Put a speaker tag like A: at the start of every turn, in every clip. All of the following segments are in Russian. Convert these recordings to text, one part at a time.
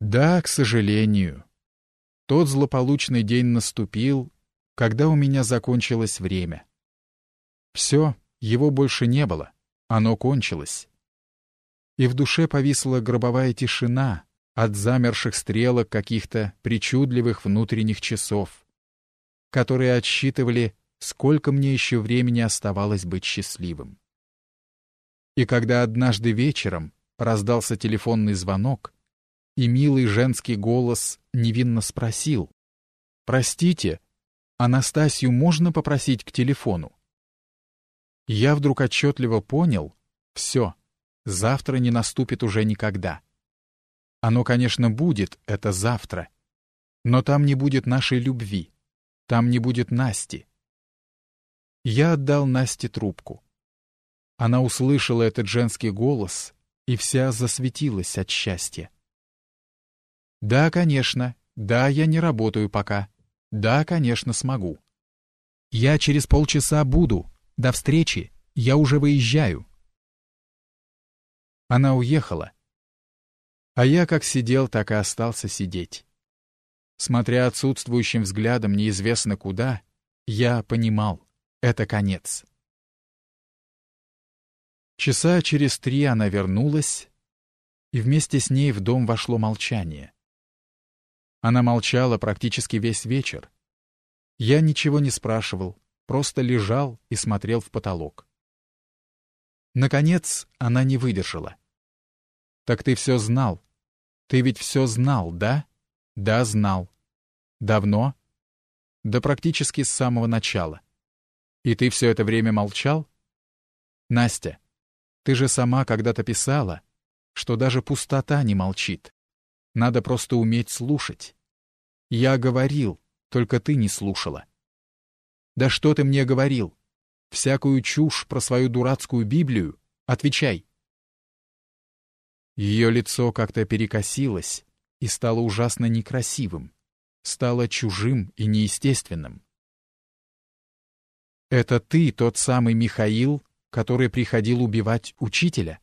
A: Да, к сожалению. Тот злополучный день наступил, когда у меня закончилось время. Все, его больше не было, оно кончилось. И в душе повисла гробовая тишина от замерших стрелок каких-то причудливых внутренних часов, которые отсчитывали, сколько мне еще времени оставалось быть счастливым. И когда однажды вечером раздался телефонный звонок, и милый женский голос невинно спросил. «Простите, Анастасию можно попросить к телефону?» Я вдруг отчетливо понял, все, завтра не наступит уже никогда. Оно, конечно, будет, это завтра, но там не будет нашей любви, там не будет Насти. Я отдал Насте трубку. Она услышала этот женский голос и вся засветилась от счастья. Да, конечно. Да, я не работаю пока. Да, конечно, смогу. Я через полчаса буду. До встречи. Я уже выезжаю. Она уехала. А я как сидел, так и остался сидеть. Смотря отсутствующим взглядом неизвестно куда, я понимал — это конец. Часа через три она вернулась, и вместе с ней в дом вошло молчание. Она молчала практически весь вечер. Я ничего не спрашивал, просто лежал и смотрел в потолок. Наконец, она не выдержала. «Так ты все знал. Ты ведь все знал, да?» «Да, знал. Давно?» «Да практически с самого начала. И ты все это время молчал?» «Настя, ты же сама когда-то писала, что даже пустота не молчит. Надо просто уметь слушать. Я говорил, только ты не слушала. Да что ты мне говорил? Всякую чушь про свою дурацкую Библию? Отвечай. Ее лицо как-то перекосилось и стало ужасно некрасивым, стало чужим и неестественным. «Это ты тот самый Михаил, который приходил убивать учителя?»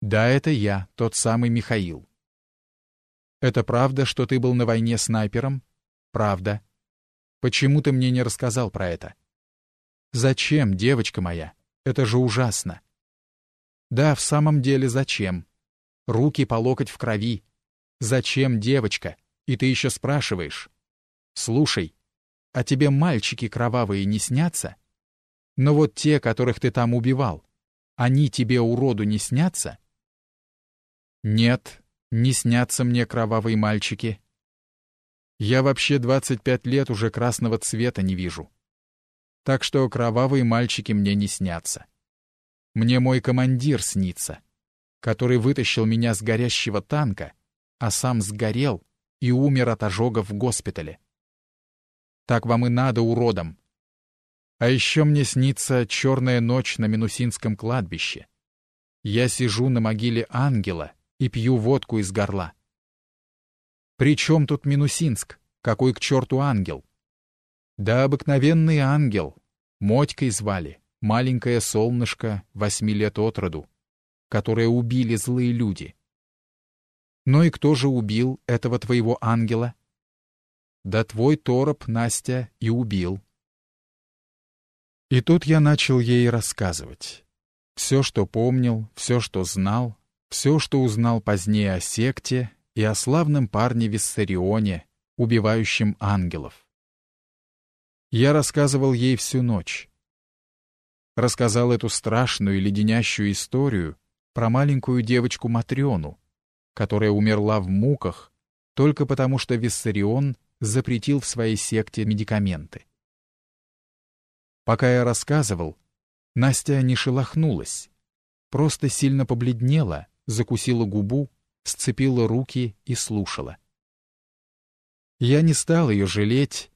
A: «Да, это я, тот самый Михаил. Это правда, что ты был на войне снайпером? Правда. Почему ты мне не рассказал про это? Зачем, девочка моя? Это же ужасно. Да, в самом деле зачем? Руки по локоть в крови. Зачем, девочка? И ты еще спрашиваешь. Слушай, а тебе мальчики кровавые не снятся? Но вот те, которых ты там убивал, они тебе, уроду, не снятся? Нет, не снятся мне кровавые мальчики. Я вообще 25 лет уже красного цвета не вижу. Так что кровавые мальчики мне не снятся. Мне мой командир снится, который вытащил меня с горящего танка, а сам сгорел и умер от ожога в госпитале. Так вам и надо, уродам. А еще мне снится черная ночь на Минусинском кладбище. Я сижу на могиле ангела и пью водку из горла. При чем тут Минусинск? Какой к черту ангел? Да обыкновенный ангел. Мотькой звали, маленькое солнышко, восьми лет от роду, которое убили злые люди. Ну и кто же убил этого твоего ангела? Да твой тороп, Настя, и убил. И тут я начал ей рассказывать. Все, что помнил, все, что знал, все, что узнал позднее о секте и о славном парне Виссарионе, убивающем ангелов. Я рассказывал ей всю ночь. Рассказал эту страшную и леденящую историю про маленькую девочку Матрёну, которая умерла в муках только потому, что Виссарион запретил в своей секте медикаменты. Пока я рассказывал, Настя не шелохнулась, просто сильно побледнела закусила губу, сцепила руки и слушала. Я не стал ее жалеть,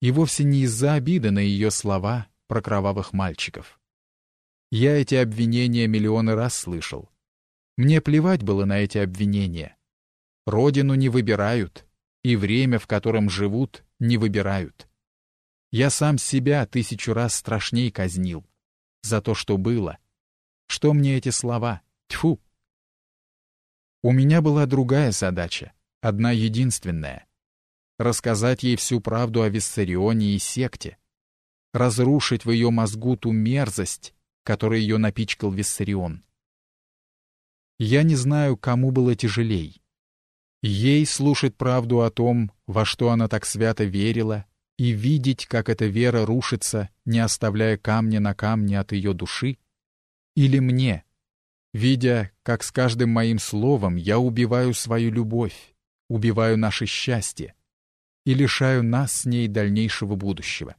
A: и вовсе не из-за обиды на ее слова про кровавых мальчиков. Я эти обвинения миллионы раз слышал. Мне плевать было на эти обвинения. Родину не выбирают, и время, в котором живут, не выбирают. Я сам себя тысячу раз страшней казнил. За то, что было. Что мне эти слова? Тьфу! У меня была другая задача, одна единственная — рассказать ей всю правду о Виссарионе и секте, разрушить в ее мозгу ту мерзость, которой ее напичкал Виссарион. Я не знаю, кому было тяжелей. Ей слушать правду о том, во что она так свято верила, и видеть, как эта вера рушится, не оставляя камня на камне от ее души, или мне, видя, как с каждым моим словом я убиваю свою любовь, убиваю наше счастье и лишаю нас с ней дальнейшего будущего.